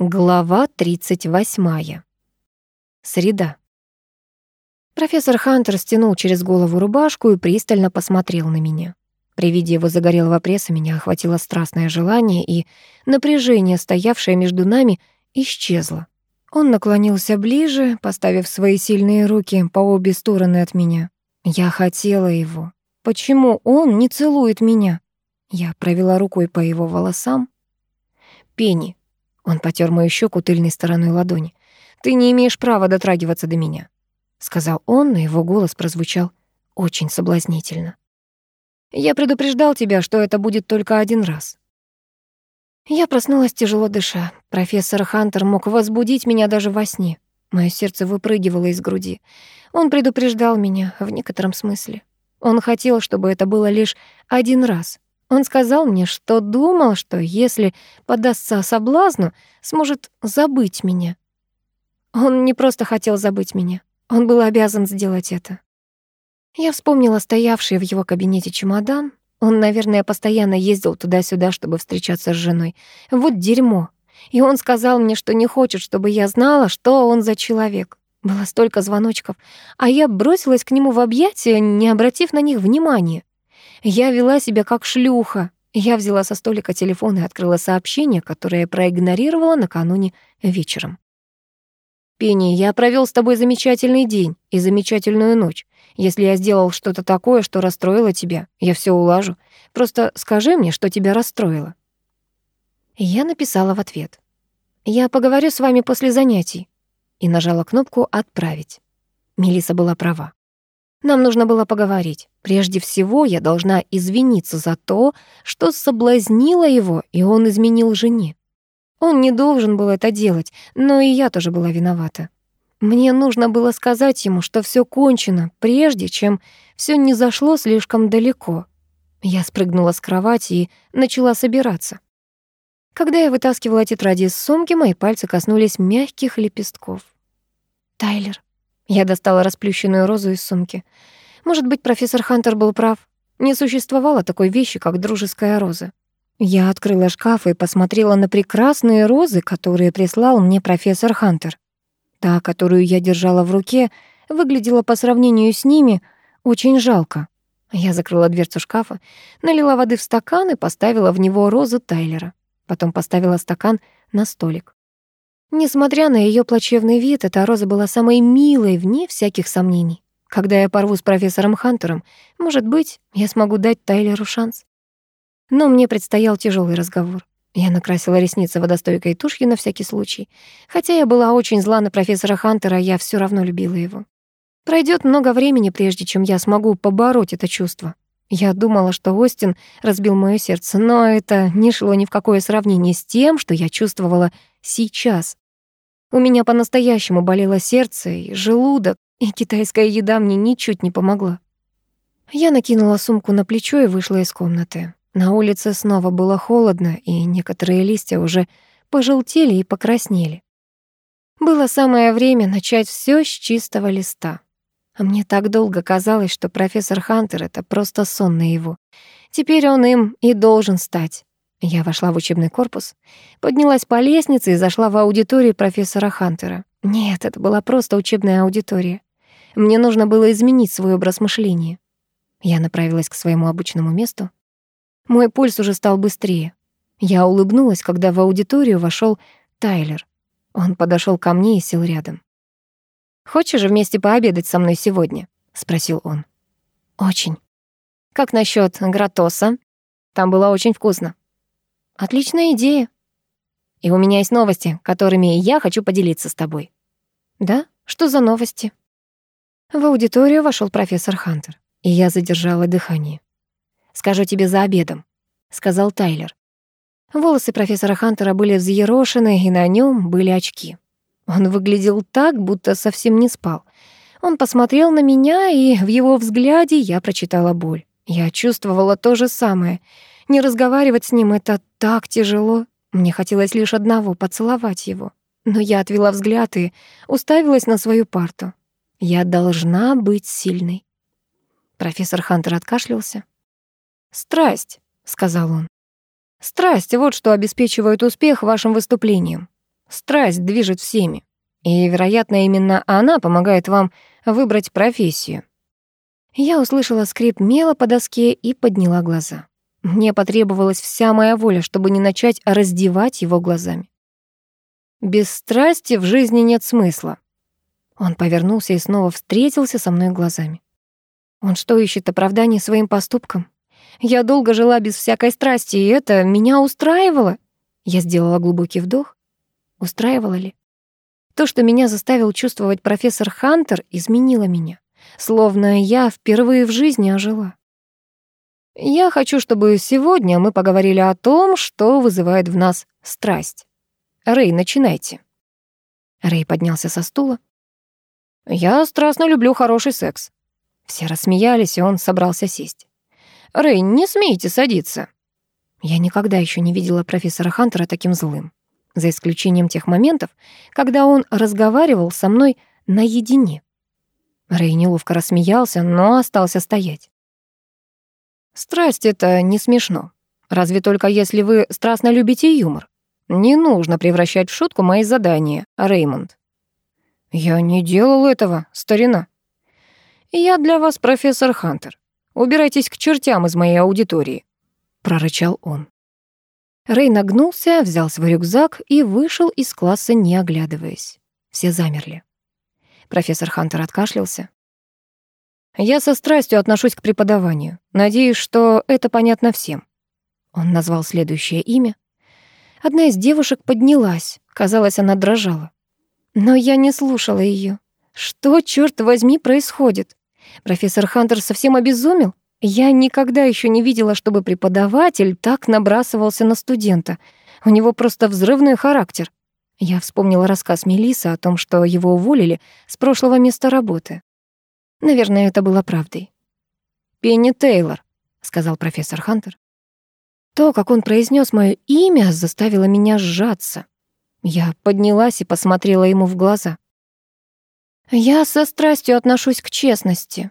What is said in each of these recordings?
Глава 38. Среда. Профессор Хантер стянул через голову рубашку и пристально посмотрел на меня. При виде его загорелого пресса меня охватило страстное желание, и напряжение, стоявшее между нами, исчезло. Он наклонился ближе, поставив свои сильные руки по обе стороны от меня. Я хотела его. Почему он не целует меня? Я провела рукой по его волосам. «Пенни, он потер мою щеку тыльной стороной ладони. «Ты не имеешь права дотрагиваться до меня», — сказал он, но его голос прозвучал очень соблазнительно. «Я предупреждал тебя, что это будет только один раз». Я проснулась тяжело дыша. Профессор Хантер мог возбудить меня даже во сне. Моё сердце выпрыгивало из груди. Он предупреждал меня в некотором смысле. Он хотел, чтобы это было лишь один раз, он сказал мне, что думал, что если подастся соблазну, сможет забыть меня. Он не просто хотел забыть меня, он был обязан сделать это. Я вспомнила стоявший в его кабинете чемодан. Он, наверное, постоянно ездил туда-сюда, чтобы встречаться с женой. Вот дерьмо. И он сказал мне, что не хочет, чтобы я знала, что он за человек. Было столько звоночков, а я бросилась к нему в объятия, не обратив на них внимания. Я вела себя как шлюха. Я взяла со столика телефон и открыла сообщение, которое проигнорировала накануне вечером. «Пенни, я провел с тобой замечательный день и замечательную ночь. Если я сделал что-то такое, что расстроило тебя, я все улажу. Просто скажи мне, что тебя расстроило». Я написала в ответ. «Я поговорю с вами после занятий» и нажала кнопку «Отправить». Мелиса была права. Нам нужно было поговорить. Прежде всего, я должна извиниться за то, что соблазнила его, и он изменил жене. Он не должен был это делать, но и я тоже была виновата. Мне нужно было сказать ему, что все кончено, прежде чем все не зашло слишком далеко. Я спрыгнула с кровати и начала собираться. Когда я вытаскивала тетради из сумки, мои пальцы коснулись мягких лепестков. «Тайлер», я достала расплющенную розу из сумки. Может быть, профессор Хантер был прав. Не существовало такой вещи, как дружеская роза. Я открыла шкаф и посмотрела на прекрасные розы, которые прислал мне профессор Хантер. Та, которую я держала в руке, выглядела по сравнению с ними очень жалко. Я закрыла дверцу шкафа, налила воды в стакан и поставила в него розу Тайлера. Потом поставила стакан на столик. Несмотря на ее плачевный вид, эта роза была самой милой, вне всяких сомнений. Когда я порву с профессором Хантером, может быть, я смогу дать Тайлеру шанс. Но мне предстоял тяжелый разговор. Я накрасила ресницы водостойкой тушью на всякий случай. Хотя я была очень зла на профессора Хантера, я все равно любила его. Пройдет много времени, прежде чем я смогу побороть это чувство. Я думала, что Остин разбил моё сердце, но это не шло ни в какое сравнение с тем, что я чувствовала сейчас. У меня по-настоящему болело сердце и желудок, и китайская еда мне ничуть не помогла. Я накинула сумку на плечо и вышла из комнаты. На улице снова было холодно, и некоторые листья уже пожелтели и покраснели. Было самое время начать все с чистого листа. А мне так долго казалось, что профессор Хантер — это просто сон на его. Теперь он им и должен стать. Я вошла в учебный корпус, поднялась по лестнице и зашла в аудиторию профессора Хантера. Нет, это была просто учебная аудитория. Мне нужно было изменить свой образ мышления. Я направилась к своему обычному месту. Мой пульс уже стал быстрее. Я улыбнулась, когда в аудиторию вошел Тайлер. Он подошел ко мне и сел рядом. «Хочешь вместе пообедать со мной сегодня?» — спросил он. «Очень». «Как насчет гратоса? Там было очень вкусно». «Отличная идея». «И у меня есть новости, которыми я хочу поделиться с тобой». «Да? Что за новости?» В аудиторию вошел профессор Хантер, и я задержала дыхание. «Скажу тебе за обедом», — сказал Тайлер. Волосы профессора Хантера были взъерошены, и на нем были очки. Он выглядел так, будто совсем не спал. Он посмотрел на меня, и в его взгляде я прочитала боль. Я чувствовала то же самое. Не разговаривать с ним — это так тяжело. Мне хотелось лишь одного — поцеловать его. Но я отвела взгляд и уставилась на свою парту. Я должна быть сильной. Профессор Хантер откашлялся. «Страсть», — сказал он. «Страсть — вот что обеспечивает успех вашим выступлениям. Страсть движет всеми. И, вероятно, именно она помогает вам выбрать профессию. Я услышала скрип мела по доске и подняла глаза. Мне потребовалась вся моя воля, чтобы не начать раздевать его глазами. Без страсти в жизни нет смысла. Он повернулся и снова встретился со мной глазами. Он что, ищет оправдание своим поступкам? Я долго жила без всякой страсти, и это меня устраивало. Я сделала глубокий вдох. Устраивало ли? То, что меня заставил чувствовать профессор Хантер, изменило меня. Словно я впервые в жизни ожила. Я хочу, чтобы сегодня мы поговорили о том, что вызывает в нас страсть. Рэй, начинайте. Рэй поднялся со стула. Я страстно люблю хороший секс. Все рассмеялись, и он собрался сесть. Рэй, не смейте садиться. Я никогда еще не видела профессора Хантера таким злым, за исключением тех моментов, когда он разговаривал со мной наедине. Рэй неловко рассмеялся, но остался стоять. Страсть — это не смешно. Разве только если вы страстно любите юмор. Не нужно превращать в шутку мои задания, Реймонд. Я не делал этого, старина. Я для вас профессор Хантер. Убирайтесь к чертям из моей аудитории, прорычал он. Рей нагнулся, взял свой рюкзак и вышел из класса, не оглядываясь. Все замерли. Профессор Хантер откашлялся. Я со страстью отношусь к преподаванию. Надеюсь, что это понятно всем. Он назвал следующее имя Одна из девушек поднялась. Казалось, она дрожала. Но я не слушала ее. Что, черт возьми, происходит? Профессор Хантер совсем обезумел? Я никогда еще не видела, чтобы преподаватель так набрасывался на студента. У него просто взрывной характер. Я вспомнила рассказ Мелисы о том, что его уволили с прошлого места работы. Наверное, это было правдой. «Пенни Тейлор», — сказал профессор Хантер. То, как он произнес мое имя, заставило меня сжаться. Я поднялась и посмотрела ему в глаза. «Я со страстью отношусь к честности».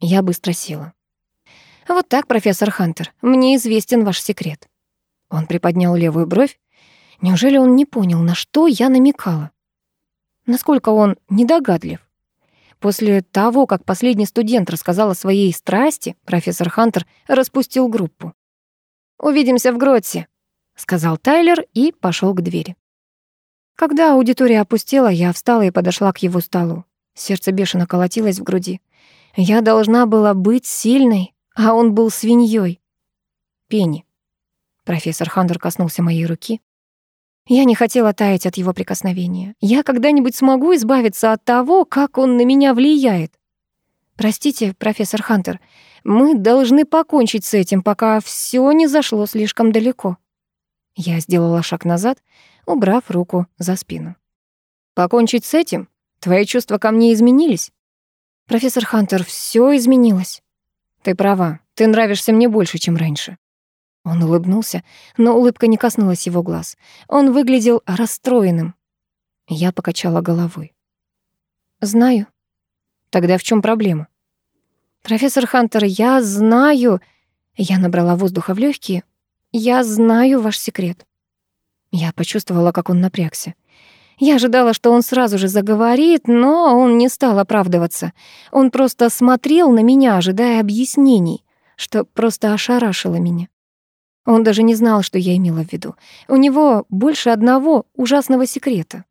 Я быстро села. «Вот так, профессор Хантер, мне известен ваш секрет». Он приподнял левую бровь. Неужели он не понял, на что я намекала? Насколько он недогадлив? После того, как последний студент рассказал о своей страсти, профессор Хантер распустил группу. «Увидимся в Гротсе», — сказал Тайлер и пошел к двери. Когда аудитория опустела, я встала и подошла к его столу. Сердце бешено колотилось в груди. Я должна была быть сильной, а он был свиньей. Пенни. Профессор Хандер коснулся моей руки. Я не хотела таять от его прикосновения. Я когда-нибудь смогу избавиться от того, как он на меня влияет. Простите, профессор Хантер, мы должны покончить с этим, пока все не зашло слишком далеко. Я сделала шаг назад, убрав руку за спину. Покончить с этим? Твои чувства ко мне изменились? Профессор Хантер, все изменилось. Ты права, ты нравишься мне больше, чем раньше. Он улыбнулся, но улыбка не коснулась его глаз. Он выглядел расстроенным. Я покачала головой. Знаю. Тогда в чем проблема? «Профессор Хантер, я знаю...» Я набрала воздуха в легкие. «Я знаю ваш секрет». Я почувствовала, как он напрягся. Я ожидала, что он сразу же заговорит, но он не стал оправдываться. Он просто смотрел на меня, ожидая объяснений, что просто ошарашило меня. Он даже не знал, что я имела в виду. У него больше одного ужасного секрета.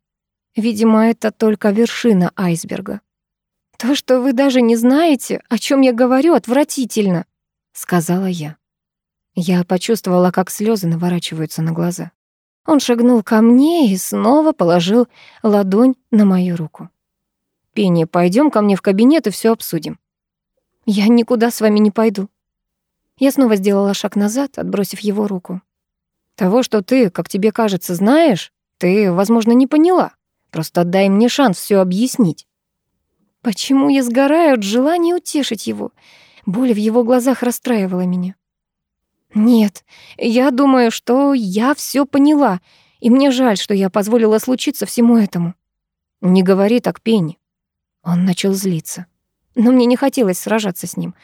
Видимо, это только вершина айсберга. «То, что вы даже не знаете, о чем я говорю, отвратительно», — сказала я. Я почувствовала, как слезы наворачиваются на глаза. Он шагнул ко мне и снова положил ладонь на мою руку. «Пенни, пойдем ко мне в кабинет и все обсудим». «Я никуда с вами не пойду». Я снова сделала шаг назад, отбросив его руку. «Того, что ты, как тебе кажется, знаешь, ты, возможно, не поняла. Просто дай мне шанс все объяснить». Почему я сгораю от желания утешить его? Боль в его глазах расстраивала меня. Нет, я думаю, что я все поняла, и мне жаль, что я позволила случиться всему этому. Не говори так, Пенни. Он начал злиться. Но мне не хотелось сражаться с ним.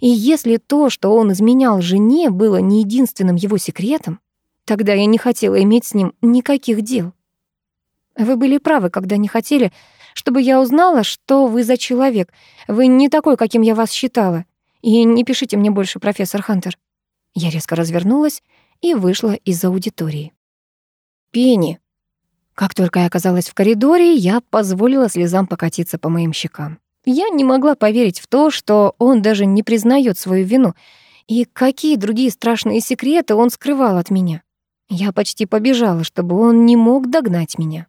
И если то, что он изменял жене, было не единственным его секретом, тогда я не хотела иметь с ним никаких дел. Вы были правы, когда не хотели, чтобы я узнала, что вы за человек. Вы не такой, каким я вас считала. И не пишите мне больше, профессор Хантер». Я резко развернулась и вышла из аудитории. «Пенни!» Как только я оказалась в коридоре, я позволила слезам покатиться по моим щекам. Я не могла поверить в то, что он даже не признает свою вину, и какие другие страшные секреты он скрывал от меня. Я почти побежала, чтобы он не мог догнать меня.